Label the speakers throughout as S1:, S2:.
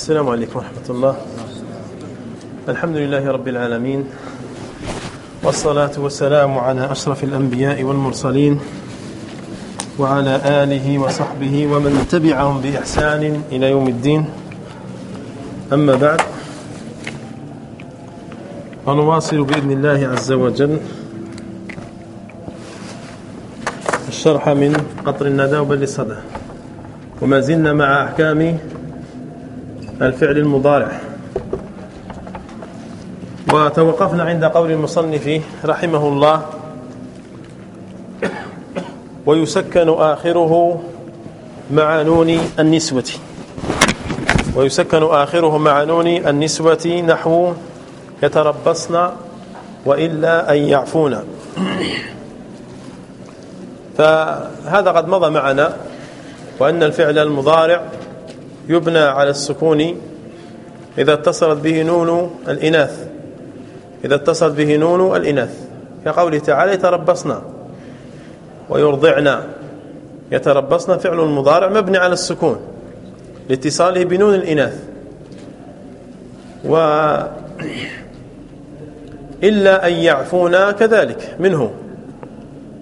S1: السلام عليكم ورحمة الله. الحمد لله رب العالمين. والصلاة والسلام على أشرف الأنبياء والمرسلين وعلى آله وصحبه ومن تبعهم بإحسان إلى يوم الدين. أما بعد ونواصل بإذن الله عز وجل الشرح من قطر الندى وبل الصدى. وما زلنا مع أحكام الفعل المضارع. وتوقفنا عند قول المصنف رحمه الله. ويسكن آخره مع نون النسوة. ويسكن آخره مع نون النسوة نحو يتربصن وإلا أن يعفون فهذا قد مضى معنا وأن الفعل المضارع يبنى على السكون إذا اتصلت به نون الإناث. إذا اتصلت به نون الإناث. كقوله تعالى يتربصنا ويرضعنا. يتربصنا فعل المضارع مبني على السكون لاتصاله بنون الإناث. و إلا أن يعفونا كذلك. منه.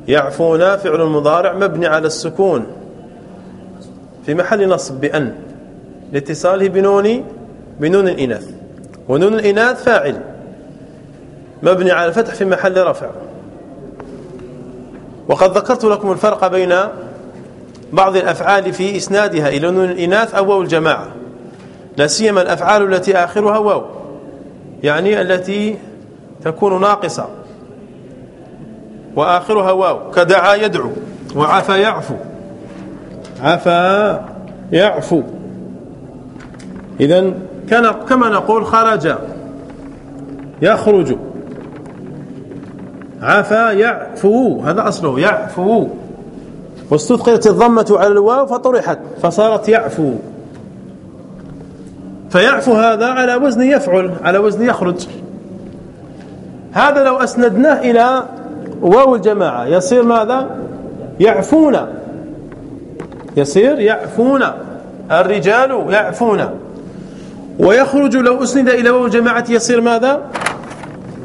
S1: يعفونا فعل المضارع مبني على السكون. في محل نصب بأن. لاتصاله بنون بنون الإناث. ونون الإناث فاعل. مبني على الفتح في محل رفع. وقد ذكرت لكم الفرق بين بعض الأفعال في إسنادها إلى نون الإناث أو واو الجماعة. لا سيما الأفعال التي آخرها واو يعني التي تكون ناقصة. وآخرها واو كدعا يدعو وعفى يعفو. عفى يعفو. إذا كان كما نقول خرج. يخرج. عفا يعفو. هذا أصله. يعفو. واستثقلت الضمة على الواو فطرحت. فصارت يعفو. فيعفو هذا على وزن يفعل على وزن يخرج. هذا لو أسندناه إلى واو الجماعة. يصير ماذا؟ يعفون. يصير يعفون. الرجال يعفون. ويخرج لو أسند إلى واو الجماعة يصير ماذا؟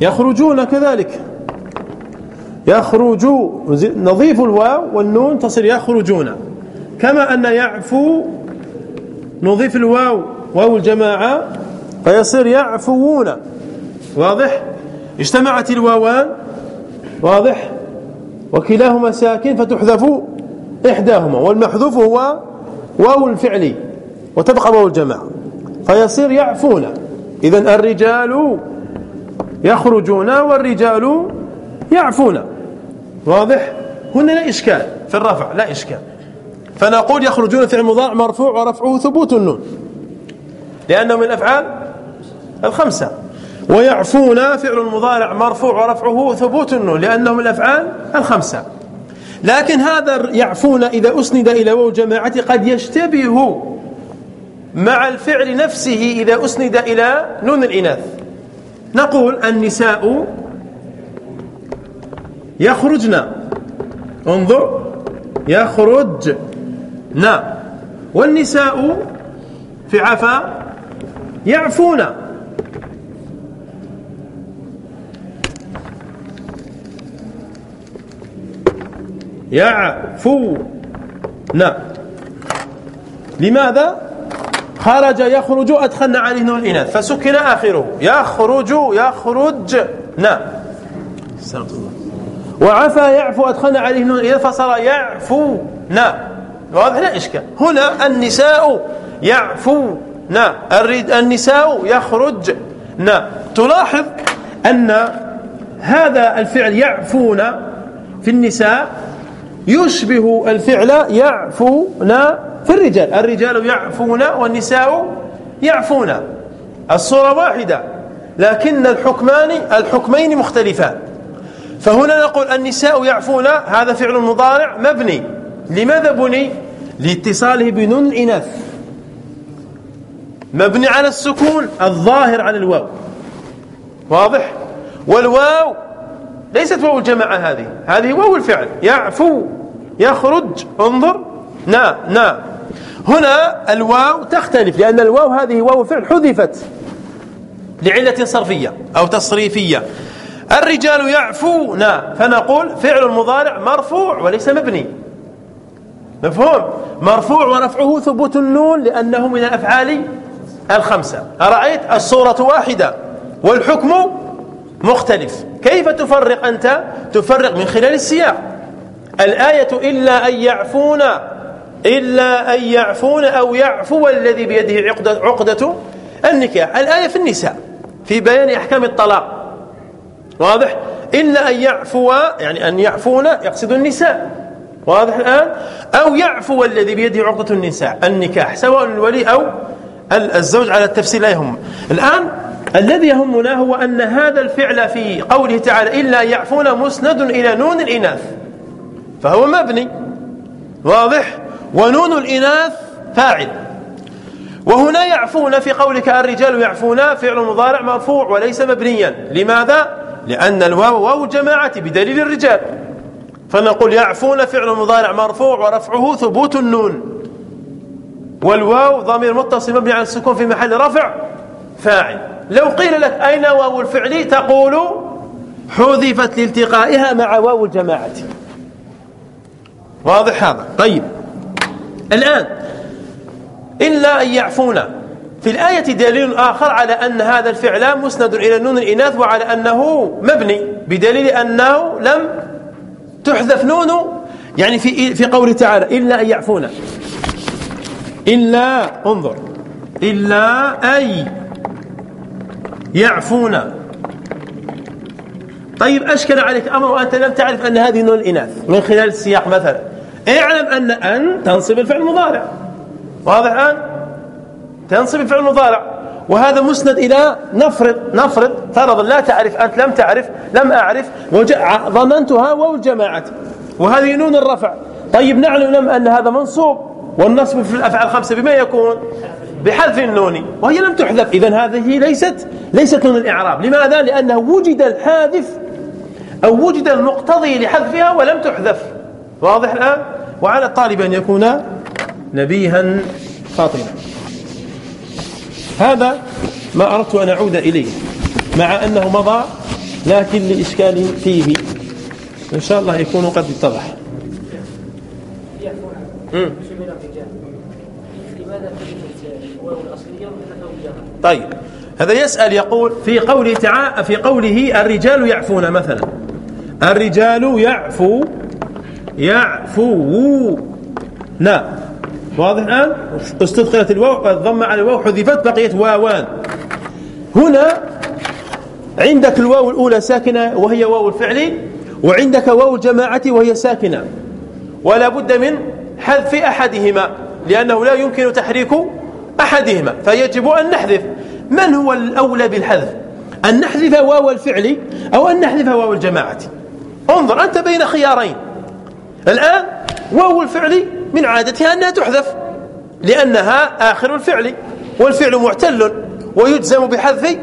S1: يخرجون كذلك. يخرج نظيف الواو والنون تصير يخرجون. كما أن يعفو نضيف الواو واو الجماعة فيصير يعفوون. واضح؟ اجتمعت الواوان. واضح؟ وكلاهما ساكن فتحذف إحداهما والمحذوف هو واو الفعل وتبقى واو الجماعة. فيصير يعفون. إذا الرجال يخرجون والرجال يعفون. واضح؟ هنا لا إشكال. في الرفع لا إشكال. فنقول يخرجون فعل مضارع مرفوع ورفعه ثبوت النون. لأنه من الأفعال الخمسة. ويعفون فعل مضارع مرفوع ورفعه ثبوت النون لأنه من الأفعال الخمسة. لكن هذا يعفون إذا أسند إلى واو جماعة قد يشتبه. مع الفعل نفسه إذا أسند إلى نون الإناث. نقول النساء يخرجن. انظر. يخرجن. والنساء في عفا يعفون. يعفون. لماذا؟ خرج يخرج أدخلنا عليه الإناث. فسكن آخره. يخرج يخرجنا استغفر الله. وعفى يعفو أدخلنا عليه إذا فصار يعفونا واضح لا إشكال. هنا النساء يعفونا النساء يخرجنا تلاحظ أن هذا الفعل يعفون في النساء يشبه الفعل يعفون في الرجال. الرجال يعفون والنساء يعفون. الصورة واحدة لكن الحكمان الحكمين مختلفان. فهنا نقول النساء يعفون هذا فعل مضارع مبني. لماذا بني؟ لاتصاله بنون الإناث. مبني على السكون الظاهر على الواو. واضح؟ والواو ليست واو الجماعة هذه. هذه واو الفعل. يعفو يخرج انظر. نعم نعم هنا الواو تختلف لأن الواو هذه واو فعل حذفت لعلة صرفية أو تصريفية. الرجال يعفون فنقول فعل المضارع مرفوع وليس مبني. مفهوم؟ مرفوع ورفعه ثبوت النون لأنه من الأفعال الخمسة. أرأيت؟ الصورة واحدة والحكم مختلف. كيف تفرق أنت؟ تفرق من خلال السياق. الآية إلا أن يعفون إلا أن يعفون أو يعفو الذي بيده عقدة, عقدة النكاح. الآية في النساء في بيان أحكام الطلاق. واضح؟ إلا أن يعفو يعني أن يعفون يقصد النساء. واضح الآن؟ أو يعفو الذي بيده عقدة النساء النكاح سواء الولي أو الزوج على التفسير لا الآن الذي يهمنا هو أن هذا الفعل في قوله تعالى إلا يعفون مسند إلى نون الإناث فهو مبني. واضح؟ ونون الإناث فاعل. وهنا يعفون في قولك الرجال يعفون فعل مضارع مرفوع وليس مبنيا. لماذا؟ لأن الواو واو الجماعة بدليل الرجال. فنقول يعفون فعل مضارع مرفوع ورفعه ثبوت النون. والواو ضمير متصل مبني على السكون في محل رفع فاعل. لو قيل لك أين واو الفعل تقول حذفت لالتقائها مع واو الجماعة. واضح هذا؟ طيب. الآن. إلا أن يعفون في الآية دليل آخر على أن هذا الفعل مسند إلى نون الإناث وعلى أنه مبني بدليل أنه لم تحذف نون يعني في في قوله تعالى إلا أن يعفون إلا انظر. إلا أي يعفون طيب أشكل عليك أمر وأنت لم تعرف أن هذه نون الإناث. من خلال السياق مثلا. اعلم أن أن تنصب الفعل المضارع. واضح الآن؟ تنصب الفعل المضارع. وهذا مسند إلى نفرض. نفرض فرض لا تعرف. أنت لم تعرف. لم أعرف. ضمنتها واو الجماعة. وهذه نون الرفع. طيب نعلم أن هذا منصوب. والنصب في الأفعال الخمسة بما يكون؟ بحذف النون. وهي لم تحذف. إذا هذه ليست ليست نون الإعراب. لماذا؟ لأنه وجد الحاذف أو وجد المقتضي لحذفها ولم تحذف. واضح الآن؟ وعلى الطالب أن يكون نبيها فاطمة. هذا ما أردت أن أعود إليه مع أنه مضى لكن لإشكال فيه. إن شاء الله يكون قد اتضح. طيب. هذا يسأل يقول في قوله تعالى في قوله الرجال يعفون مثلا. الرجال يعفو يعفو. نعم واضح الآن؟ استدخلت الواو الضمة على الواو حذفت بقيت واوان. هنا عندك الواو الأولى ساكنة وهي واو الفعل وعندك واو الجماعة وهي ساكنة. ولا بد من حذف أحدهما لأنه لا يمكن تحريك أحدهما فيجب أن نحذف. من هو الأولى بالحذف؟ أن نحذف واو الفعل أو أن نحذف واو الجماعة؟ انظر أنت بين خيارين. الآن واو الفعل من عادتها أنها تحذف لأنها آخر الفعل والفعل معتل ويجزم بحذف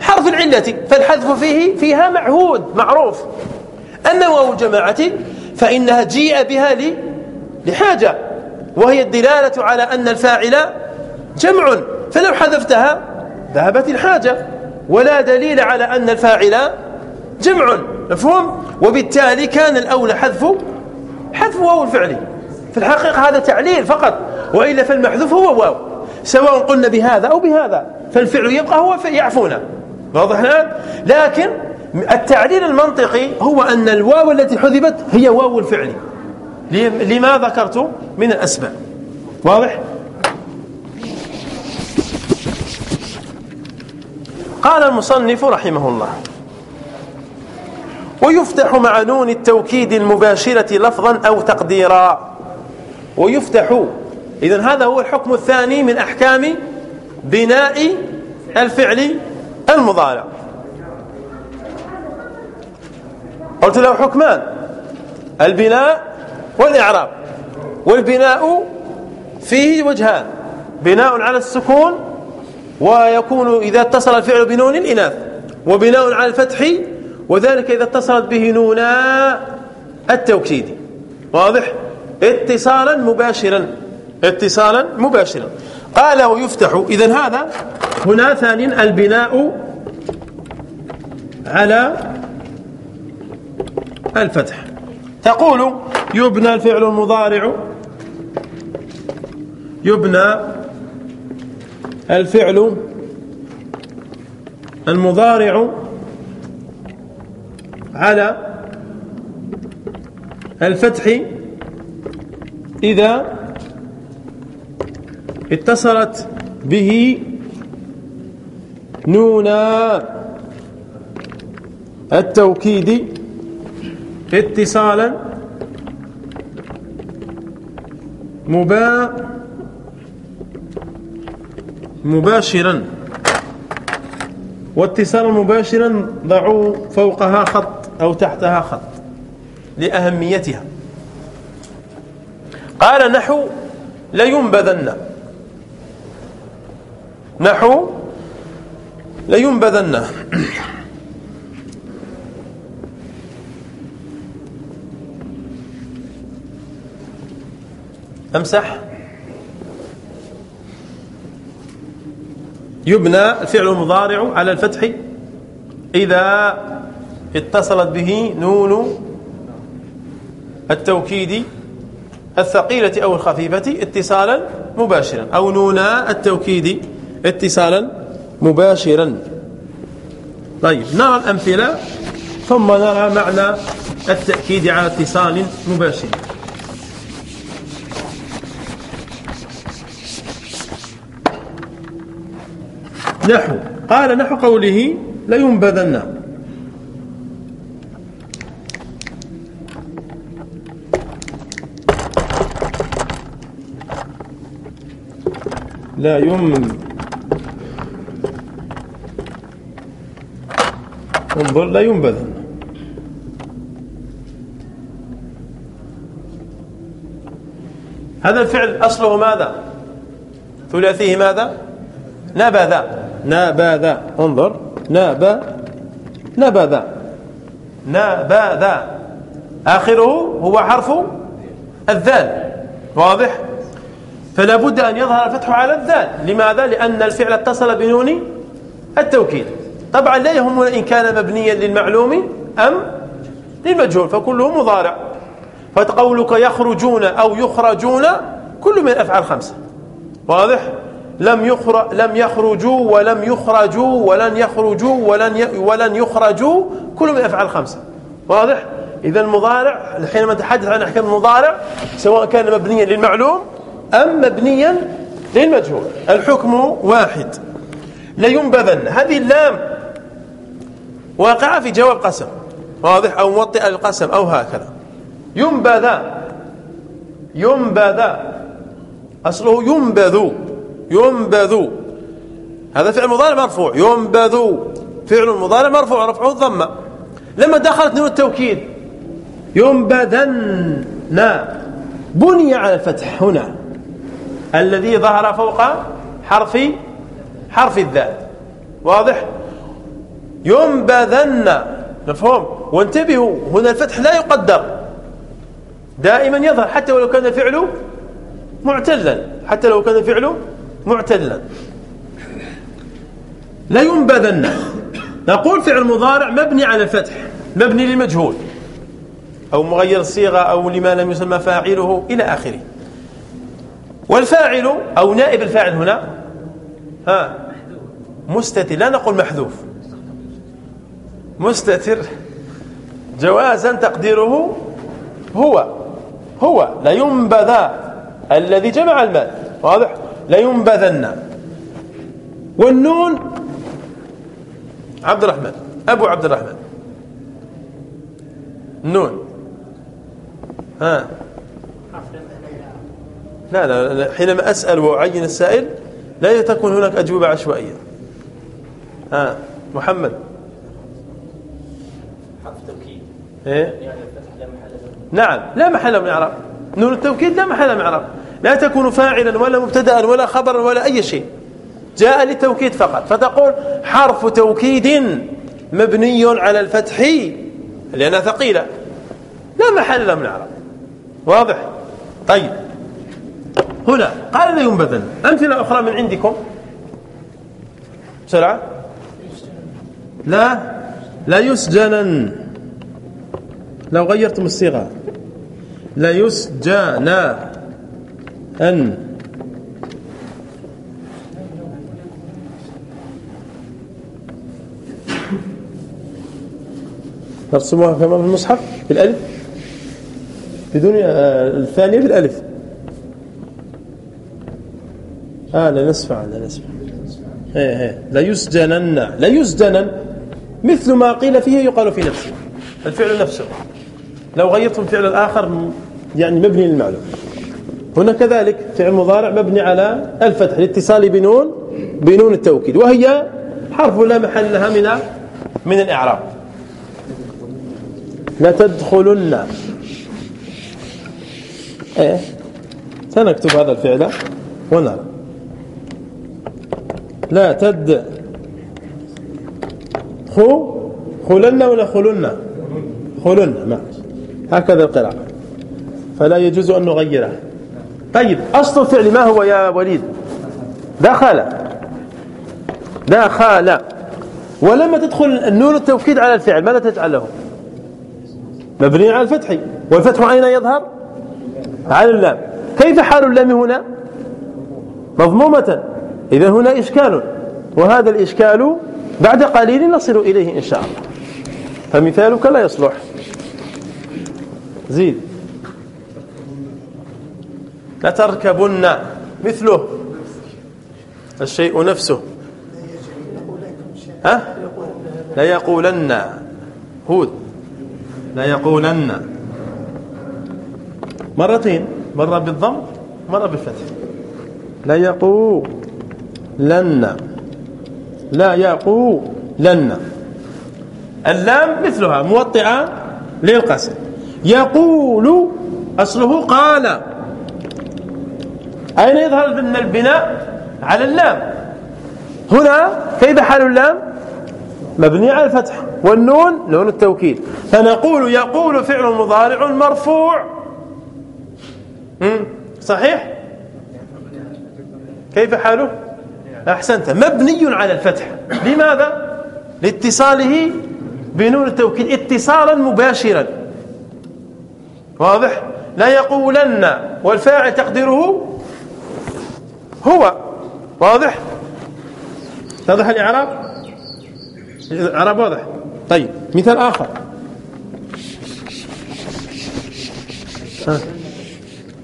S1: حرف العلة فالحذف فيه فيها معهود معروف. أما واو الجماعة فإنها جيء بها لحاجة وهي الدلالة على أن الفاعل جمع. فلو حذفتها ذهبت الحاجة ولا دليل على أن الفاعل جمع مفهوم؟ وبالتالي كان الأولى حذف حذف واو الفعل في الحقيقة هذا تعليل فقط. وإلا فالمحذوف هو واو. سواء قلنا بهذا أو بهذا. فالفعل يبقى هو يعفون واضح الآن؟ لكن التعليل المنطقي هو أن الواو التي حذفت هي واو الفعل. لما ذكرت من الأسباب. واضح؟ قال المصنف رحمه الله. ويفتح مع نون التوكيد المباشرة لفظا أو تقديرا. ويفتح. إذن هذا هو الحكم الثاني من أحكام بناء الفعل المضارع. قلت له حكمان البناء والإعراب. والبناء فيه وجهان بناء على السكون ويكون إذا اتصل الفعل بنون الإناث وبناء على الفتح وذلك إذا اتصلت به نونا التوكيد. واضح؟ اتصالا مباشرا. اتصالا مباشرا. قال ويفتح. إذا هذا هنا ثانيا البناء على الفتح. تقول يبنى الفعل المضارع. يبنى الفعل المضارع على الفتح إذا اتصلت به نون التوكيد اتصالا مبا مباشرا. واتصالا مباشرا ضعوا فوقها خط. أو تحتها خط لأهميتها. قال نحو لينبذن. نحو لينبذن. امسح. يبنى الفعل المضارع على الفتح إذا اتصلت به نون التوكيد الثقيلة أو الخفيفة اتصالا مباشرا أو نون التوكيد اتصالا مباشرا. طيب نرى الأمثلة ثم نرى معنى التأكيد على اتصال مباشر. نحو قال نحو قوله لينبذن لا يم انظر لا ينبذن هذا الفعل أصله ماذا؟ ثلاثيه ماذا؟ نبذ. نبذ. انظر. نب نبذ. نبذ. آخره هو حرف الذال. واضح؟ فلا بد أن يظهر الفتح على الذال لماذا؟ لأن الفعل اتصل بنون التوكيد. طبعا لا يهمنا إن كان مبنيا للمعلوم أم للمجهول فكله مضارع. فقولك يخرجون أو يخرجون كل من الأفعال خمسة. واضح؟ لم يخرج لم يخرجوا ولم يخرجوا ولن يخرجوا ولن ولن يخرجوا كل من الأفعال الخمسه واضح؟ اذا المضارع حينما نتحدث عن أحكام المضارع سواء كان مبنيا للمعلوم أم مبنيا للمجهول. الحكم واحد. لينبذن. هذه اللام واقعة في جواب قسم. واضح؟ أو موطئه للقسم أو هكذا. ينبذ. ينبذ. أصله ينبذ. ينبذ. هذا فعل مضارع مرفوع. ينبذ. فعل مضارع مرفوع رفعه الضمه لما دخلت نون التوكيد ينبذن. بني على الفتح هنا. الذي ظهر فوق حرف حرف الذال واضح؟ ينبذن. مفهوم؟ وانتبهوا هنا الفتح لا يقدر. دائما يظهر حتى ولو كان الفعل معتلا حتى لو كان الفعل معتلا لا ينبذن. نقول فعل مضارع مبني على الفتح مبني للمجهول أو مغير الصيغة أو لما لم يسمى فاعله إلى آخره. والفاعل أو نائب الفاعل هنا ها مستتر لا نقول محذوف. مستتر جوازا تقديره هو هو لا ينبذ الذي جمع المال واضح؟ لينبذن والنون عبد الرحمن أبو عبد الرحمن. النون ها. لا لا حينما أسأل وأعين السائل لا تكون هناك أجوبة عشوائية. ها محمد. حرف توكيد إيه؟ نعم لا محل من اعراب نون التوكيد لا محل من اعراب لا تكون فاعلا ولا مبتدا ولا خبرا ولا أي شيء. جاء للتوكيد فقط. فتقول حرف توكيد مبني على الفتح لأنها ثقيلة. لا محل من العرب. واضح؟ طيب. هنا قال لا ينبذن أمثلة أخرى من عندكم؟ بسرعة. لا لا يسجنن. لو غيرتم الصيغة. لا يسجن أن نرسموها كما في المصحف بالألف. بدون آه، الثانية آه لا نسفع لا نسفع إيه إيه. لا يسجنن لا يسجنن. مثل ما قيل فيه يقال في نفسه. الفعل نفسه. لو غيرتم الفعل الآخر يعني مبني للمعلوم. هنا كذلك فعل مضارع مبني على الفتح لاتصال بنون بنون التوكيد. وهي حرف لا محل لها من من الإعراب. لتدخلن. إيه. سنكتب هذا الفعل ونرى. لا تد. خو خلن ولا خلن؟ خلن. ما. هكذا القراءة. فلا يجوز أن نغيرها طيب أصل الفعل ما هو يا وليد؟ دخل. دخل. ولما تدخل النون التوكيد على الفعل ماذا تجعله مبني على الفتح. والفتح أين يظهر؟ على اللام. كيف حال اللام هنا؟ مضمومة. إذا هنا إشكال وهذا الإشكال بعد قليل نصل إليه إن شاء الله. فمثالك لا يصلح. زيد. لتركبن مثله. الشيء نفسه. ها؟ لا يقولن. هود. لا يقولن. مرتين. مرة بالضم مرة بالفتح. لا يقولن لا يقولن اللام مثلها موطئة للقسم. يقول أصله قال. أين يظهر أن البناء؟ على اللام. هنا كيف حال اللام؟ مبني على الفتح والنون نون التوكيد. فنقول يقول فعل مضارع مرفوع. صحيح؟ كيف حاله؟ أحسنت. مبني على الفتح. لماذا؟ لاتصاله بنون التوكيد اتصالا مباشرا. واضح؟ لا يقولن والفاعل تقديره هو. واضح؟ واضح الإعراب؟ الإعراب واضح. طيب مثال آخر.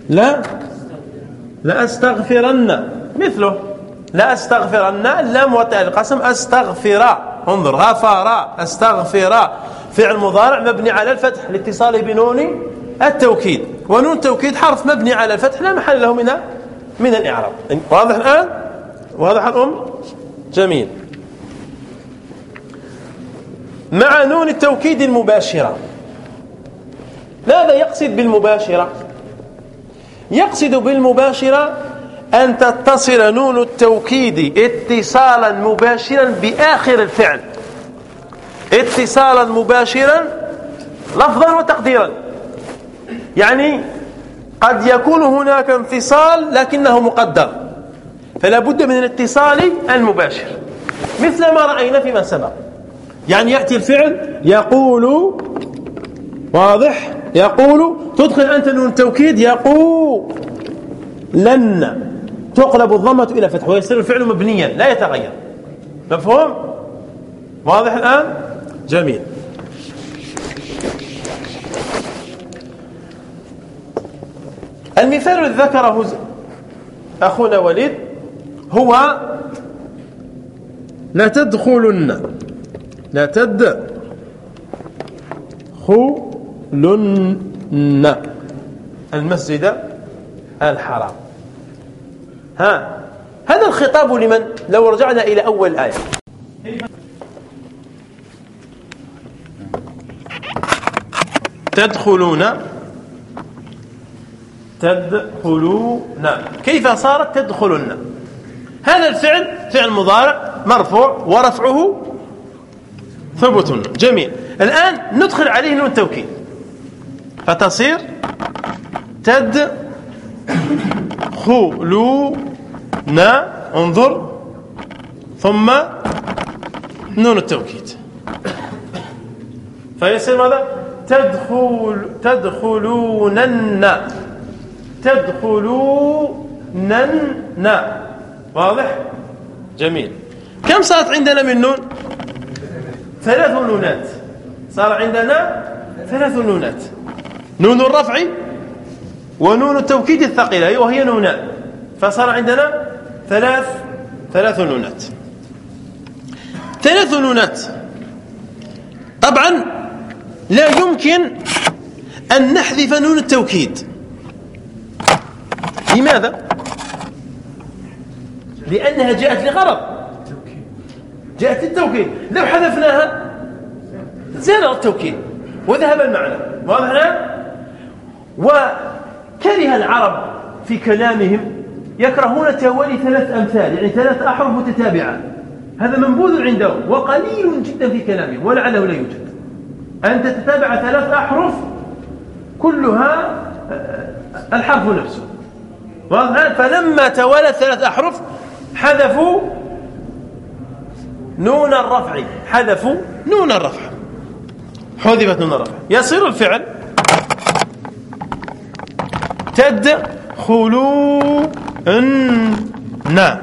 S1: لا لا. أستغفرن مثله. لا أستغفرن اللام وتاء القسم أستغفر. انظر غفر أستغفر. فعل مضارع مبني على الفتح لاتصاله بنون التوكيد. ونون التوكيد حرف مبني على الفتح لا محل له من من الإعراب. واضح الآن؟ واضح الأم؟ جميل. مع نون التوكيد المباشرة. ماذا يقصد بالمباشرة؟ يقصد بالمباشرة أن تتصل نون التوكيد اتصالا مباشرا بآخر الفعل. اتصالا مباشرا لفظا وتقديرا. يعني قد يكون هناك انفصال لكنه مقدر. فلا بد من الاتصال المباشر. مثل ما رأينا فيما سبق. يعني يأتي الفعل يقول واضح؟ يقول تدخل أنت نون التوكيد يقول لن. تقلب الضمة إلى فتح ويصير الفعل مبنيا لا يتغير. مفهوم؟ واضح الآن؟ جميل. المثال الذي ذكره أخونا وليد هو لا تدخلن لا تدخلن. المسجد الحرام. ها. هذا الخطاب لمن؟ لو رجعنا إلى أول آية. تدخلون. تدخلون. كيف صارت تدخلن؟ هذا الفعل فعل مضارع مرفوع ورفعه ثبت. جميل. الآن ندخل عليه نون التوكيد فتصير تد تدخلون انظر. ثم نون التوكيد. فيصير ماذا؟ تدخل تدخلونن. تدخلونن. واضح؟ جميل. كم صارت عندنا من نون؟ ثلاث نونات. صار عندنا ثلاث نونات. نون الرفع ونون التوكيد الثقيلة. وهي نونان فصار عندنا ثلاث ثلاث نونات. ثلاث نونات. طبعا لا يمكن أن نحذف نون التوكيد. لماذا؟ لأنها جاءت لغرض. جاءت للتوكيد. لو حذفناها زال التوكيد. وذهب المعنى. واضح وكره العرب في كلامهم يكرهون توالي ثلاث أمثال يعني ثلاث أحرف متتابعة. هذا منبوذ عندهم وقليل جدا في كلامهم ولعله لا يوجد. أن تتتابع ثلاث أحرف كلها آه، الحرف نفسه. فلما توالت ثلاث أحرف حذفوا نون الرفع. حذفوا نون الرفع. حذفت نون الرفع. يصير الفعل تدخلون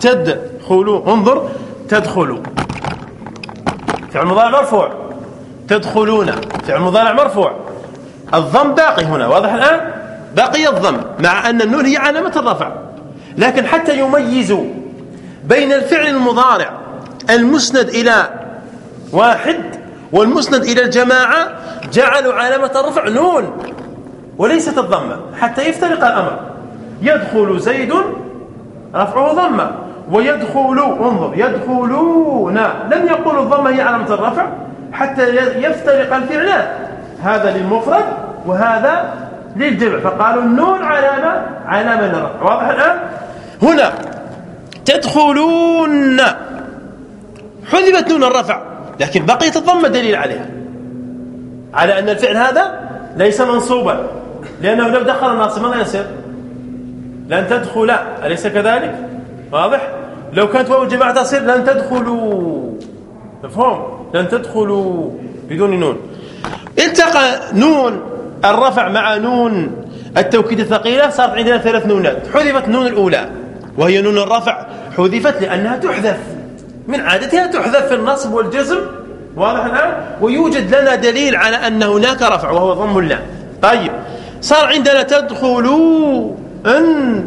S1: تدخلوا انظر تدخلوا. فعل مضارع مرفوع. تدخلون. فعل مضارع مرفوع. الضم باقي هنا واضح الآن؟ بقي الضم مع أن النون هي علامة الرفع. لكن حتى يميزوا بين الفعل المضارع المسند إلى واحد والمسند إلى الجماعة جعلوا علامة الرفع نون وليست الضمة حتى يفترق الأمر. يدخل زيد رفعه ضمة ويدخل انظر يدخلون. لم يقولوا الضمة هي علامة الرفع حتى يفترق الفعلان هذا للمفرد وهذا للجمع. فقالوا النون علامة علامة للرفع. واضح الآن؟ هنا تدخلون. حذفت نون الرفع لكن بقيت الضمة دليل عليها. على أن الفعل هذا ليس منصوبا لأنه لو دخل الناصب ماذا يصير؟ لن تدخل. أليس كذلك؟ واضح؟ لو كانت واو الجماعة تصير لن تدخلوا. مفهوم؟ لن تدخلوا بدون نون. التقى نون الرفع مع نون التوكيد الثقيلة صارت عندنا ثلاث نونات. حذفت نون الأولى وهي نون الرفع. حذفت لأنها تحذف. من عادتها تحذف في النصب والجزم. واضح الآن؟ ويوجد لنا دليل على أن هناك رفع وهو ضم اللام طيب صار عندنا تدخلوا. أن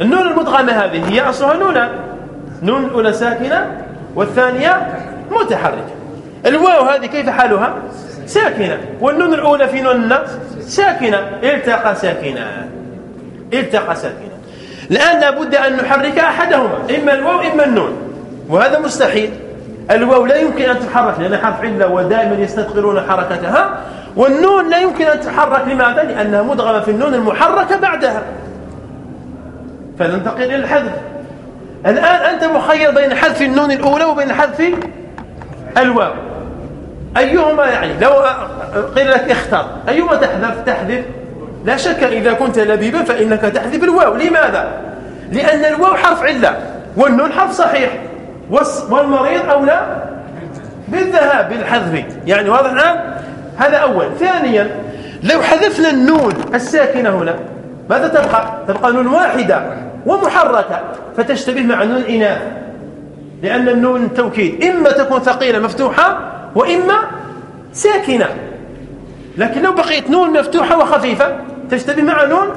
S1: النون المدغمة هذه هي أصلها نونا. نون الأولى ساكنة والثانية متحركة. الواو هذه كيف حالها؟ ساكنة. والنون الأولى في نون ساكنة. التقى ساكنة. التقى ساكنة. الآن لابد أن نحرك أحدهما إما الواو إما النون. وهذا مستحيل. الواو لا يمكن أن تحرك لأن حرف علة ودائما يستثقلون حركتها. والنون لا يمكن أن تحرك لماذا؟ لأنها مدغمة في النون المحركة بعدها. فننتقل إلى الحذف. الآن أنت مخير بين حذف النون الأولى وبين حذف الواو. أيهما يعني؟ لو قيل لك اختر. أيهما تحذف؟ تحذف. لا شك إذا كنت لبيبا فإنك تحذف الواو. لماذا؟ لأن الواو حرف علة والنون حرف صحيح. والمريض أولى بالذهاب بالحذف. يعني واضح الآن؟ هذا أول. ثانيا لو حذفنا النون الساكنة هنا ماذا تبقى؟ تبقى نون واحدة ومحركة فتشتبه مع نون الإناث لأن النون التوكيد إما تكون ثقيلة مفتوحة وإما ساكنة. لكن لو بقيت نون مفتوحة وخفيفة تشتبه مع نون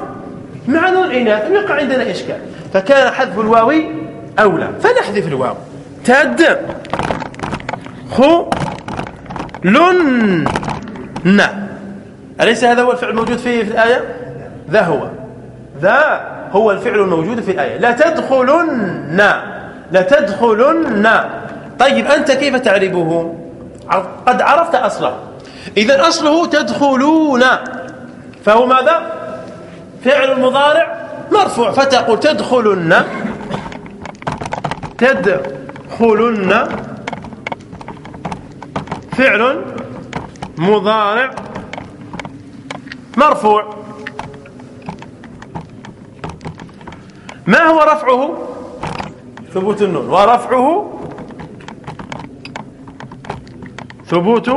S1: مع نون الإناث ويقع عندنا إشكال. فكان حذف الواو أولى. فنحذف الواو. تد خو. لن أليس هذا هو الفعل الموجود فيه في الآية؟ ذا هو. ذا هو الفعل الموجود في الآية. لا تدخلن. لا تدخلن. طيب أنت كيف تعربه؟ قد عرفت أصله. إذا أصله تدخلون. فهو ماذا؟ فعل المضارع مرفوع. فتقول تدخلن. تدخلن. فعل مضارع مرفوع. ما هو رفعه؟ ثبوت النون. ورفعه ثبوت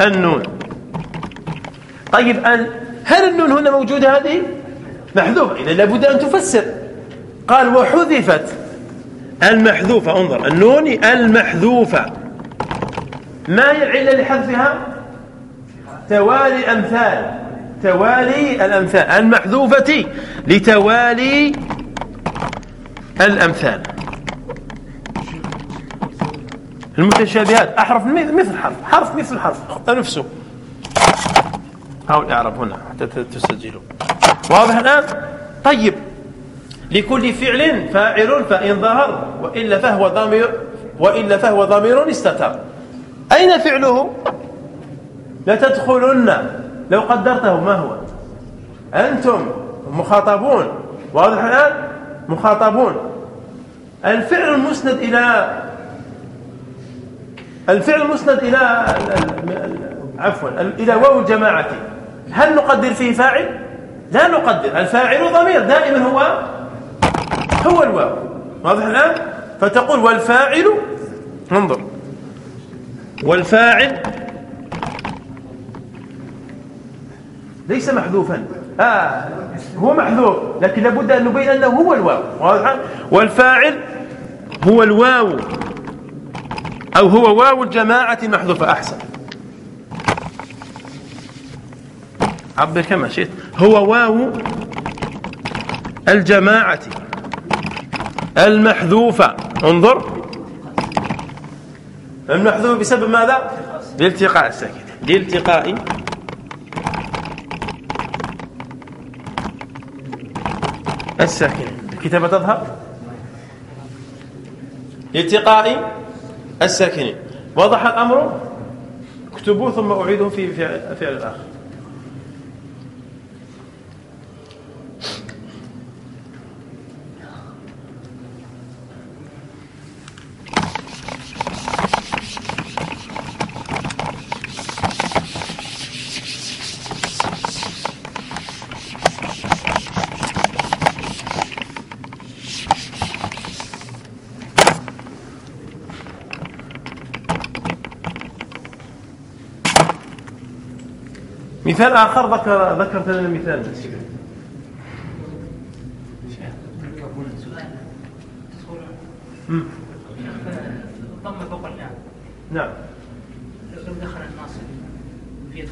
S1: النون. طيب هل النون هنا موجودة هذه؟ محذوفة. إذا لابد أن تفسر. قال وحذفت المحذوفة. انظر النون المحذوفة. ما هي العلة لحذفها؟ توالي أمثال توالي الأمثال. المحذوفة لتوالي الأمثال. المتشابهات. أحرف مثل حرف. حرف مثل حرف. نفسه. حاول اعرف هنا حتى تسجلوا. واضح الآن؟ طيب. لكل فعل فاعل فإن ظهر وإلا فهو ضمير وإلا فهو ضمير استتر. أين فعله لتدخلن. لو قدرته ما هو؟ أنتم مخاطبون. واضح الآن؟ مخاطبون. الفعل المسند إلى الفعل المسند إلى عفوا إلى واو الجماعة. هل نقدر فيه فاعل؟ لا نقدر. الفاعل ضمير دائما هو هو الواو. واضح الآن؟ فتقول والفاعل انظر. والفاعل ليس محذوفا. آه هو محذوف لكن لابد أن نبين أنه هو الواو واضح؟ والفاعل هو الواو أو هو واو الجماعة محذوفة أحسن. عبر كما شئت. هو واو الجماعة المحذوفة. انظر. المحذوف بسبب ماذا؟ لالتقاء الساكن لالتقاء الساكن الكتابة تظهر. لالتقاء الساكنين وضح الأمر. اكتبوه ثم أعيده في فعل الآخر. مثال آخر ذكر ذكرت لنا مثال.
S2: ضم فوق اللام
S1: نعم.
S2: لو دخل الناصر في
S1: إيه.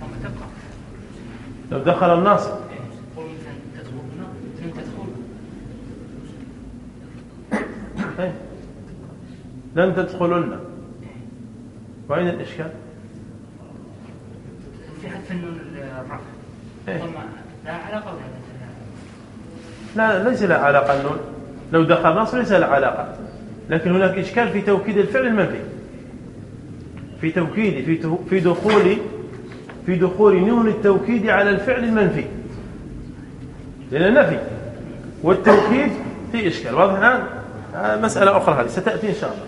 S2: ضم تبقى.
S1: لو دخل
S2: مثلا من تدخل
S1: إيه. لن تدخلن. وأين الإشكال؟
S2: في حذف النون الرفع
S1: إيه.
S2: لا علاقة ولا
S1: لا ليس له علاقة. النون لو دخل نصر ليس له علاقة. لكن هناك إشكال في توكيد الفعل المنفي في توكيد في تو- في دخول في دخول نون التوكيد على الفعل المنفي. لأن نفي والتوكيد في إشكال. واضح الآن؟ آه، مسألة أخرى هذه. ستأتي إن شاء الله.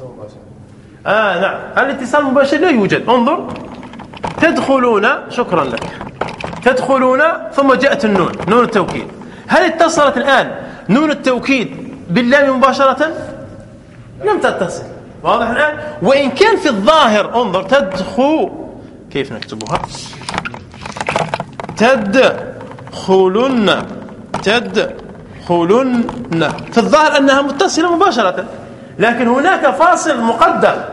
S3: مباشر
S1: آه نعم. الاتصال المباشر لا يوجد. انظر. تدخلون شكرا لك. تدخلون ثم جاءت النون نون التوكيد. هل اتصلت الآن نون التوكيد باللام مباشرة؟ لم تتصل. واضح الآن؟ وإن كان في الظاهر انظر. تدخل كيف نكتبها؟ تدخلن. تدخلن. في الظاهر أنها متصلة مباشرة. لكن هناك فاصل مقدر.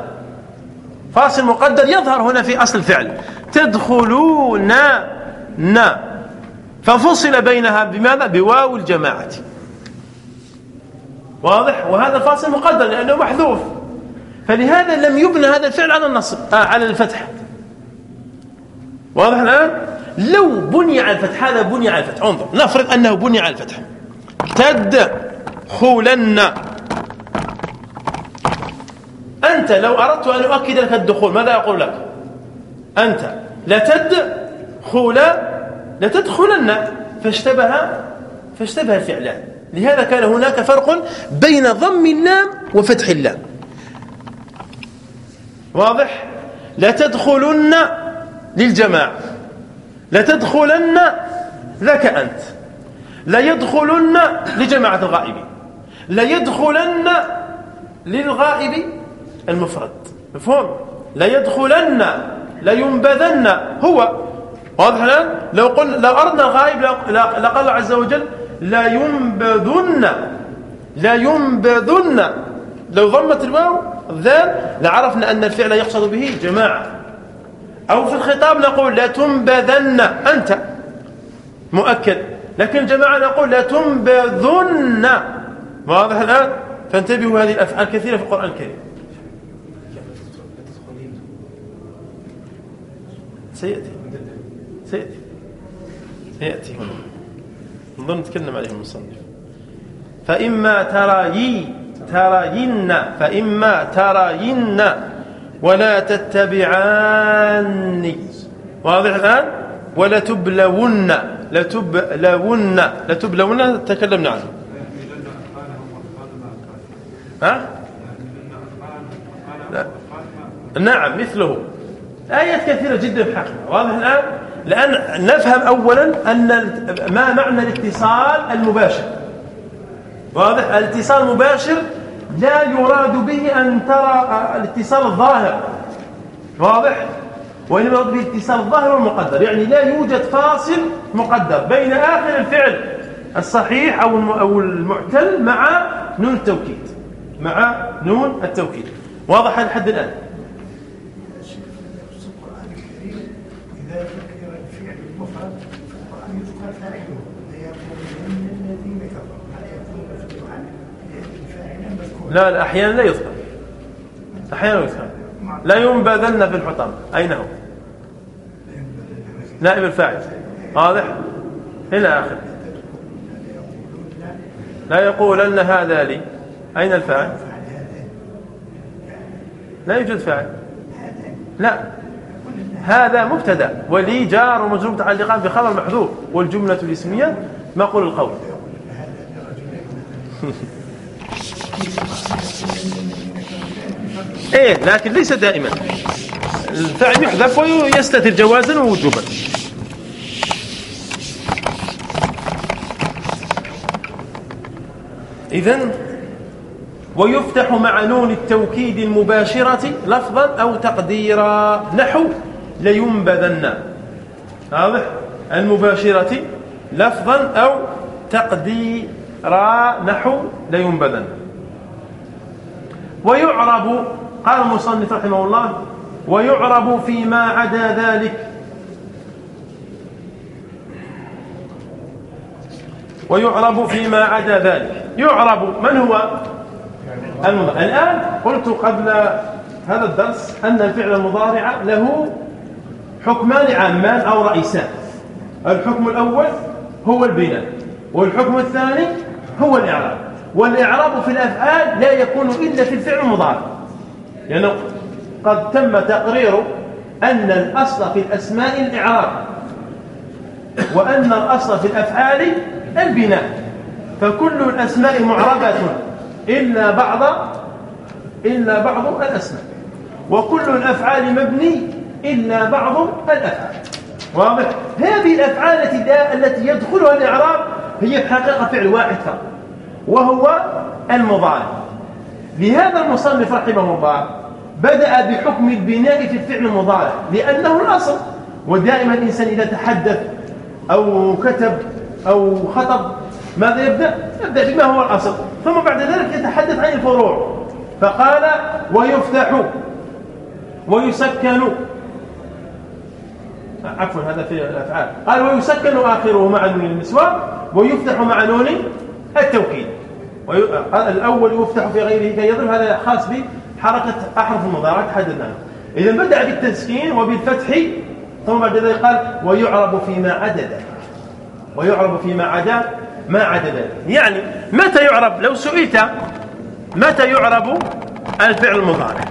S1: فاصل مقدر يظهر هنا في أصل الفعل. تدخلون ن. ففصل بينها بماذا؟ بواو الجماعة. واضح؟ وهذا فاصل مقدر لأنه محذوف. فلهذا لم يبنى هذا الفعل على النصب آه على الفتح. واضح الآن؟ لو بني على الفتح هذا بني على الفتح. انظر نفرض أنه بني على الفتح. تدخلن. أنت لو أردت أن أؤكد لك الدخول ماذا أقول لك؟ أنت لتدخل لتدخلن. فاشتبه فاشتبه الفعلان لهذا كان هناك فرق بين ضم اللام وفتح اللام. واضح؟ لتدخلن للجماعة. لتدخلن لك أنت. ليدخلن لجماعة الغائبين. ليدخلن للغائب المفرد. مفهوم؟ ليدخلن لينبذن. هو. واضح الآن؟ لو قلنا لو أردنا الغائب لقال عز وجل لا ينبذن لا ينبذن لو ضمت الواو الذال لعرفنا أن الفعل يقصد به جماعة. أو في الخطاب نقول لا تنبذن أنت. مؤكد. لكن الجماعة نقول لا تنبذن واضح الآن؟ فانتبهوا هذه الأفعال كثيرة في القرآن الكريم. سيأتي. سيأتي. سيأتي. هنا نظن نتكلم عليه المصنف. فإما تريي ترين فإما ترين ولا تتبعاني واضح الآن؟ ولا تبلون لتبلون. لتبلون تكلمنا عنه. ها؟ لا. نعم مثله. آيات كثيرة جدا في حقنا واضح الآن؟ لأن نفهم أولا أن ما معنى الاتصال المباشر. واضح؟ الاتصال المباشر لا يراد به أن ترى الاتصال الظاهر. واضح؟ وإنما يراد به الاتصال الظاهر والمقدر. يعني لا يوجد فاصل مقدر بين آخر الفعل الصحيح أو المعتل مع نون التوكيد مع نون التوكيد. واضح لحد الآن؟ لا لا أحيانا لا يذكر. أحيانا يذكر. لا ينبذن في الحطام. أين هو؟ نائب الفاعل. واضح؟ إلى آخر. لا يقولن هذا لي. أين الفاعل؟ لا يوجد فاعل. لا. هذا مبتدا ولي جار ومجرور متعلقان بخبر محذوف. والجملة الاسمية مقول القول. إيه لكن ليس دائما. الفعل يحذف ويستتر جوازا ووجوبا. اذا ويفتح مع نون التوكيد المباشرة لفظا أو تقديرا. نحو لينبذن. واضح؟ المباشرة لفظا أو تقديرا. نحو لينبذن. ويعرب قال المصنف رحمه الله ويعرب فيما عدا ذلك. ويعرب فيما عدا ذلك. يعرب من هو؟ المضارع الآن قلت قبل هذا الدرس أن الفعل المضارع له حكمان عامان أو رئيسان. الحكم الأول هو البناء والحكم الثاني هو الإعراب. والإعراب في الأفعال لا يكون إلا في الفعل المضارع. لأنه يعني قد تم تقرير أن الأصل في الأسماء الإعراب وأن الأصل في الأفعال البناء. فكل الأسماء معربة إلا بعض إلا بعض الأسماء. وكل الأفعال مبني إلا بعض الأفعال. واضح؟ هذه الأفعال التي يدخلها الإعراب هي في حقيقة فعل واحد فقط. وهو المضارع. لهذا المصنف رحمه الله بدأ بحكم البناء في الفعل المضارع لأنه الأصل ودائما الإنسان إذا تحدث أو كتب أو خطب ماذا يبدأ؟ يبدأ بما هو الأصل. ثم بعد ذلك يتحدث عن الفروع. فقال ويفتح ويسكن. عفوا هذا في الأفعال. قال ويسكن آخره مع نون النسوان ويفتح مع نون التوكيد. الأول يفتح في غيره كي يضرب هذا خاص بحركة أحرف المضارعة تحدثنا إذا بدأ بالتسكين وبالفتح ثم بعد ذلك قال ويعرب فيما ذلك ويعرب فيما عدا ما ذلك يعني متى يعرب؟ لو سئلت متى يعرب الفعل المضارع؟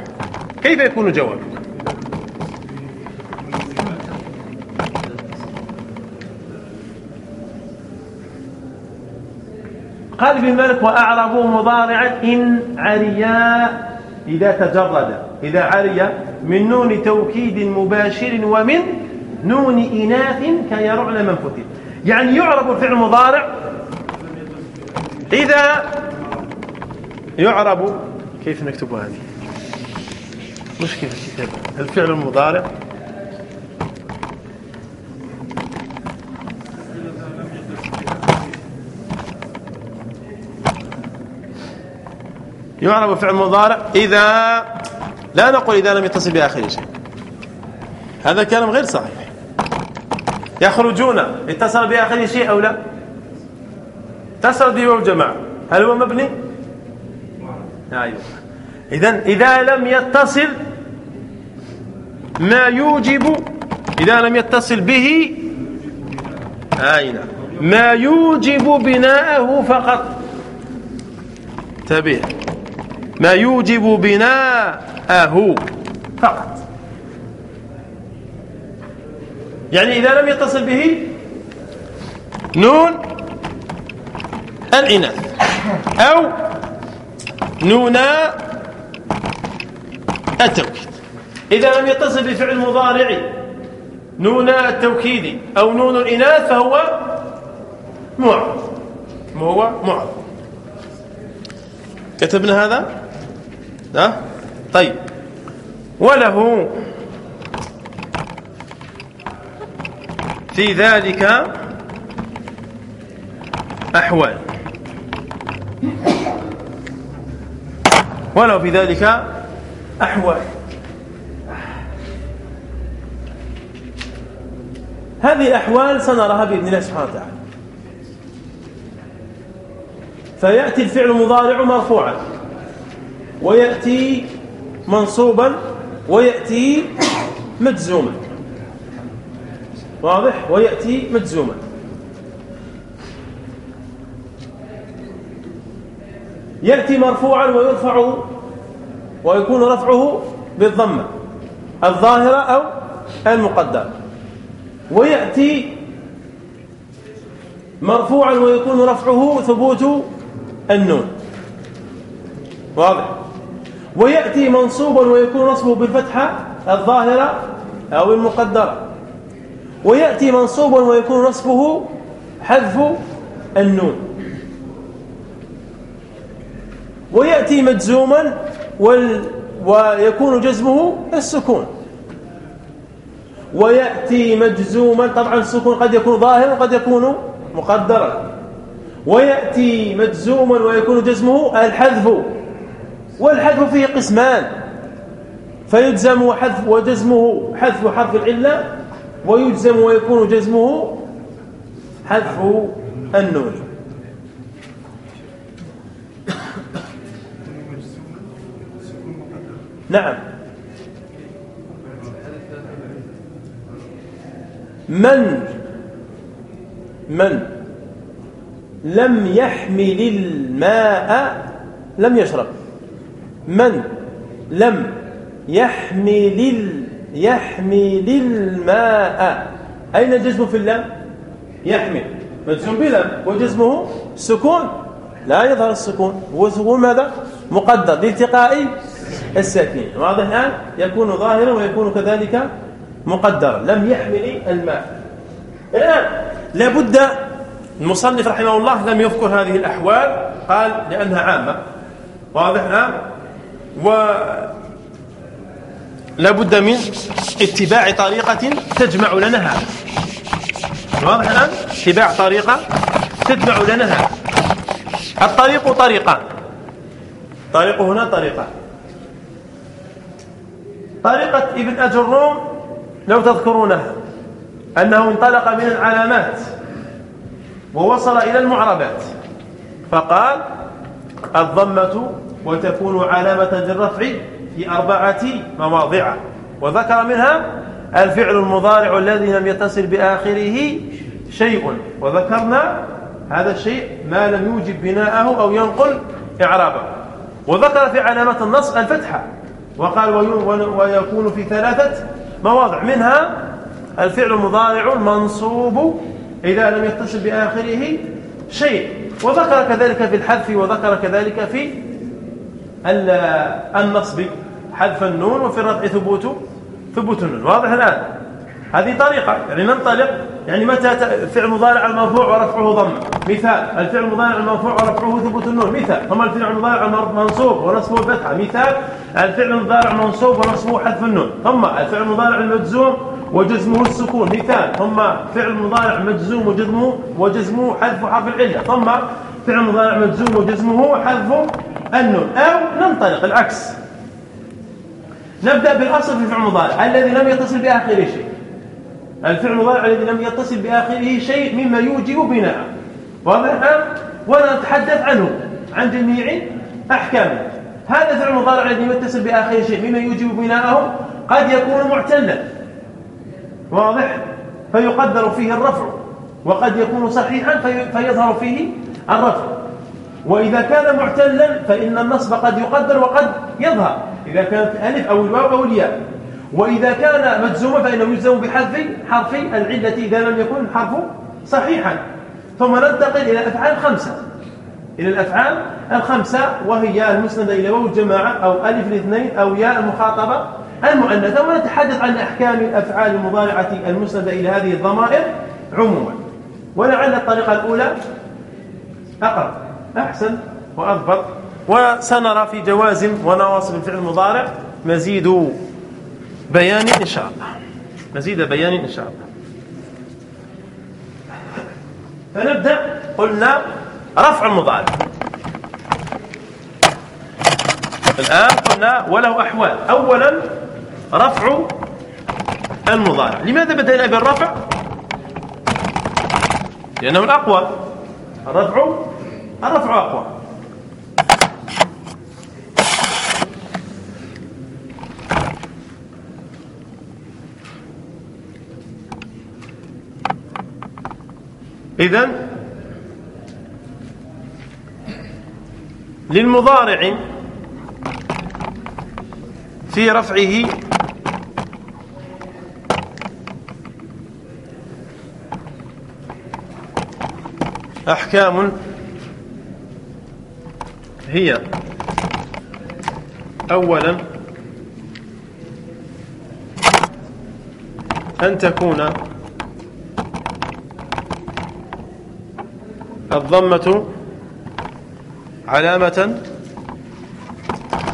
S1: كيف يكون جوابك قال ابن مالك وأعربوا مضارعا. إن عريا إذا تجرد. إذا عري من نون توكيد مباشر ومن نون إناث كيرعن من فتن. يعني يعرب الفعل المضارع إذا يعرب كيف نكتب هذه؟ مشكلة الكتاب الفعل المضارع يعرب فعل مضارع إذا لا نقول إذا لم يتصل بآخر شيء. هذا كلام غير صحيح. يخرجون اتصل بآخر شيء أو لا؟ اتصل به الجماعة هل هو مبني؟ أيوة. إذا إذا لم يتصل ما يوجب إذا لم يتصل به أين؟ ما يوجب بناءه فقط. تبيه ما يوجب بناءه. فقط. يعني إذا لم يتصل به نون الإناث أو نونا التوكيد. إذا لم يتصل بفعل مضارع نونا التوكيد أو نون الإناث فهو معرض. هو معرض. كتبنا هذا؟ ها؟ طيب. وله في ذلك أحوال. ولو في ذلك أحوال. هذه الأحوال سنراها بإذن الله سبحانه وتعالى. فيأتي الفعل المضارع مرفوعا. ويأتي منصوبا ويأتي مجزوما. واضح؟ ويأتي مجزوما. يأتي مرفوعا ويرفع ويكون رفعه بالضمة الظاهرة أو المقدرة ويأتي مرفوعا ويكون رفعه ثبوت النون. واضح؟ ويأتي منصوبا ويكون نصبه بالفتحة الظاهرة أو المقدرة. ويأتي منصوبا ويكون نصبه حذف النون. ويأتي مجزوما وال ويكون جزمه السكون. ويأتي مجزوما طبعا السكون قد يكون ظاهرا وقد يكون مقدرا. ويأتي مجزوما ويكون جزمه الحذف. والحذف فيه قسمان. فيجزم حذف وجزمه حذف حرف العلة ويجزم ويكون جزمه حذف النون. نعم. من؟ من؟ لم يحمل الماء لم يشرب. من لم يحمل يحمل الماء أين الجزم في اللام؟ يحمل مجزوم بلم وجزمه سكون. لا يظهر السكون. هو ماذا؟ مقدر. لالتقاء الساكنين. واضح الآن؟ يكون ظاهرا ويكون كذلك مقدرا. لم يحمل الماء. الآن لابد المصنف رحمه الله لم يذكر هذه الأحوال. قال لأنها عامة. واضح الآن؟ و لابد من اتباع طريقة تجمع لنا هذا واضح الآن؟ اتباع طريقة تجمع لنا هذا الطريق طريقان. طريق هنا طريقان طريقة ابن أجروم لو تذكرونها أنه انطلق من العلامات ووصل إلى المعربات. فقال الضمة وتكون علامة للرفع في أربعة مواضع. وذكر منها الفعل المضارع الذي لم يتصل بآخره شيء. وذكرنا هذا الشيء ما لم يوجب بناءه أو ينقل إعرابه. وذكر في علامة النص الفتحة. وقال ويكون في ثلاثة مواضع. منها الفعل المضارع المنصوب إذا لم يتصل بآخره شيء. وذكر كذلك في الحذف وذكر كذلك في النصب حذف النون وفي الرفع ثبوت ثبوت النون. واضح الآن؟ هذه طريقة. يعني ننطلق. يعني متى فعل مضارع المرفوع ورفعه ضم. مثال. الفعل المضارع المرفوع ورفعه ثبوت النون. مثال. ثم الفعل المضارع المنصوب ونصبه الفتحة مثال. الفعل المضارع المنصوب ونصبه حذف النون. ثم الفعل المضارع المجزوم وجزمه السكون. مثال. ثم فعل مضارع مجزوم وجزمه وجزمه حذف حرف العله ثم فعل مضارع مجزوم وجزمه حذف النون أو ننطلق العكس. نبدأ بالأصل في الفعل المضارع. الذي لم يتصل بآخره شيء. الفعل المضارع الذي لم يتصل بآخره شيء مما يوجب بناءه واضح؟ ونتحدث عنه عن جميع أحكامه. هذا الفعل المضارع الذي يتصل بآخره شيء مما يوجب بناءه قد يكون معتلا. واضح؟ فيقدر فيه الرفع. وقد يكون صحيحا فيظهر فيه الرفع. وإذا كان معتلا فإن النصب قد يقدر وقد يظهر. إذا كانت الألف أو الواو أو الياء. وإذا كان مجزوما فإنه يجزم بحذف حرف العلة إذا لم يكن الحرف صحيحا. ثم ننتقل إلى الأفعال الخمسة. إلى الأفعال الخمسة وهي المسندة إلى واو الجماعة أو ألف الاثنين أو ياء المخاطبة المؤنثة. ونتحدث عن أحكام الأفعال المضارعة المسندة إلى هذه الضمائر عموما. ولعل الطريقة الأولى أقرب أحسن وأضبط. وسنرى في جواز ونواصب الفعل المضارع مزيد بيان إن شاء الله. مزيد بيان إن شاء الله. فنبدأ. قلنا رفع المضارع. الآن قلنا وله أحوال. أولا رفع المضارع. لماذا بدأنا بالرفع؟ لأنه الأقوى. الرفع الرفع أقوى. إذن للمضارع في رفعه أحكام هي أولا أن تكون الضمة علامة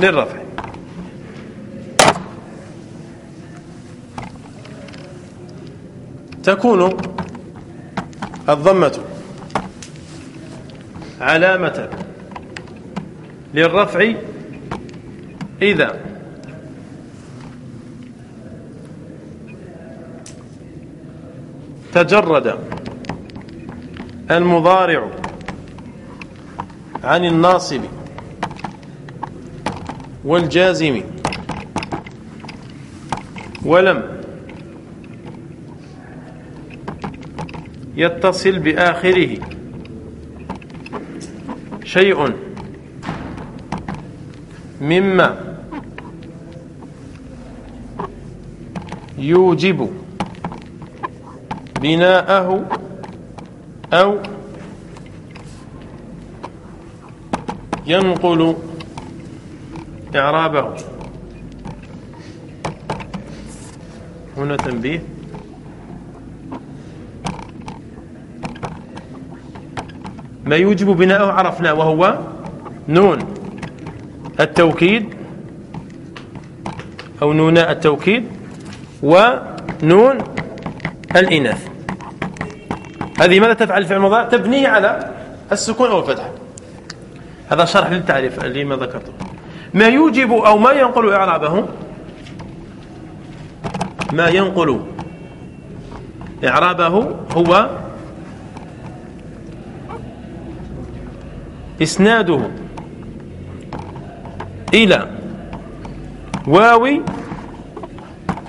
S1: للرفع. تكون الضمة علامة للرفع إذا. تجرد المضارع عن الناصب والجازم ولم يتصل بآخره شيء. مما يوجب بناءه أو ينقل إعرابه. هنا تنبيه. ما يوجب بناءه عرفنا وهو نون. التوكيد أو نوناء التوكيد ونون الإناث. هذه ماذا تفعل في المضارع تبني على السكون أو الفتح. هذا شرح للتعريف لما ذكرته. ما يوجب أو ما ينقل إعرابه؟ ما ينقل إعرابه هو إسناده. إلى واو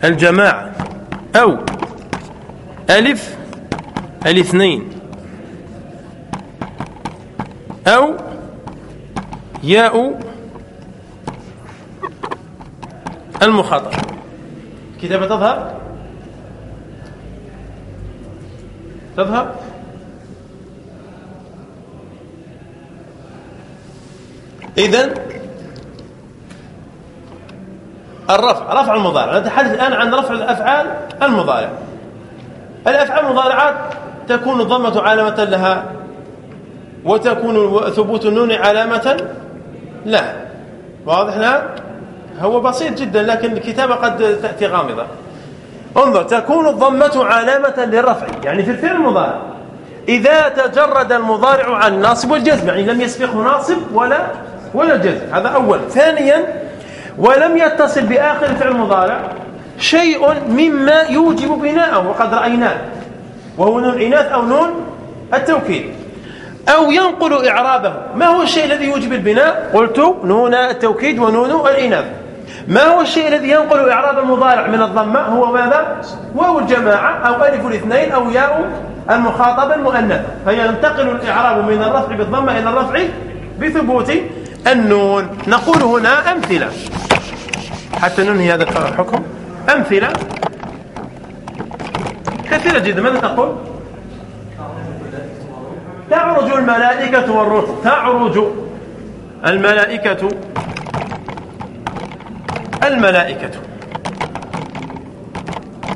S1: الجماعة أو ألف الاثنين أو ياء المخاطب كتابة تظهر؟ تظهر؟ إذن الرفع رفع المضارع. نتحدث الآن عن رفع الأفعال المضارع. الأفعال المضارعات تكون الضمة علامة لها وتكون ثبوت النون علامة لها واضح لا؟ هو بسيط جدا لكن الكتابة قد تأتي غامضة. انظر تكون الضمة علامة للرفع. يعني في الفعل المضارع. إذا تجرد المضارع عن الناصب والجزم يعني لم يسبقه ناصب ولا ولا جزم. هذا أول. ثانيا ولم يتصل بآخر الفعل المضارع شيء مما يوجب بناءه وقد رأيناه وهو نون الإناث أو نون التوكيد. أو ينقل إعرابه ما هو الشيء الذي يوجب البناء؟ قلت نون التوكيد ونون الإناث. ما هو الشيء الذي ينقل إعراب المضارع من الضمة؟ هو ماذا؟ واو الجماعة أو ألف الاثنين أو ياء المخاطبة المؤنثة. فينتقل الإعراب من الرفع بالضمة إلى الرفع بثبوت النون. نقول هنا أمثلة. حتى ننهي هذا الحكم. أمثلة. كثيرة جدا. ماذا تقول؟ تعرج الملائكة والروح. تعرج الملائكة. الملائكة.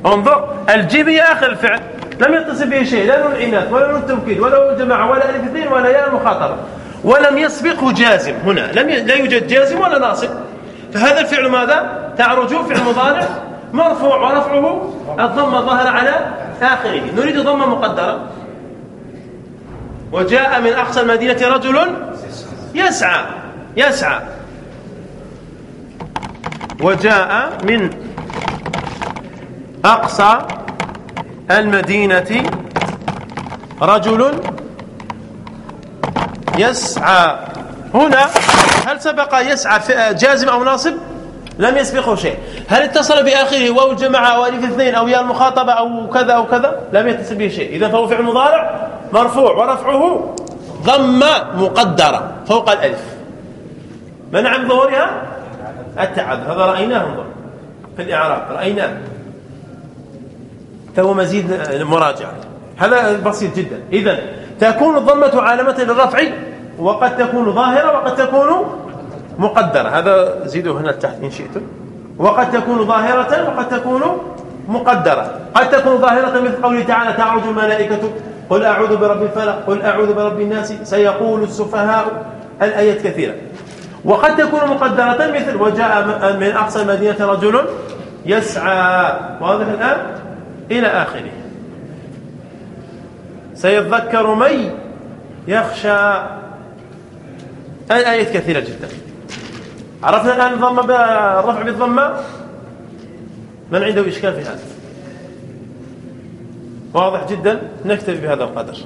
S1: انظر. الجيم هي آخر الفعل. لم يتصل به شيء. لا نون الإناث ولا نون التوكيد ولا نون الجماعة ولا ألف اثنين ولا ياء المخاطبة. ولم يسبقه جازم. هنا لم ي... لا يوجد جازم ولا ناصب. فهذا الفعل ماذا؟ تعرج فعل مضارع مرفوع ورفعه الضمه ظهر على آخره. نريد ضمه مقدرة وجاء من أقصى المدينة رجل يسعى يسعى. وجاء من أقصى المدينة رجل يسعى هنا هل سبق يسعى جازم أو ناصب؟ لم يسبقه شيء. هل اتصل بآخره واو الجماعة أو ألف اثنين أو ياء المخاطبة أو كذا أو كذا؟ لم يتصل به شيء. إذا فهو فعل مضارع مرفوع ورفعه ضمة مقدرة فوق الألف. منع من ظهورها؟ التعذر هذا رأيناه. انظر. في الإعراب. رأيناه. فهو مزيد مراجعة. هذا بسيط جدا. إذا تكون الضمة علامة للرفع وقد تكون ظاهرة وقد تكون مقدرة. هذا زيدوا هنا تحت إن شئتم. وقد تكون ظاهرة وقد تكون مقدرة. قد تكون ظاهرة مثل قوله تعالى تعرج الملائكة قل أعوذ برب الفلق قل أعوذ برب الناس سيقول السفهاء. الآيات كثيرة. وقد تكون مقدرة مثل وجاء من أقصى المدينة رجل يسعى. واضح الآن؟ إلى آخره. سيذكر من يخشى. الآيات كثيرة جدا. عرفنا الآن الضمة الرفع بالضمة؟ من عنده إشكال في هذا؟ واضح جدا. نكتفي بهذا القدر.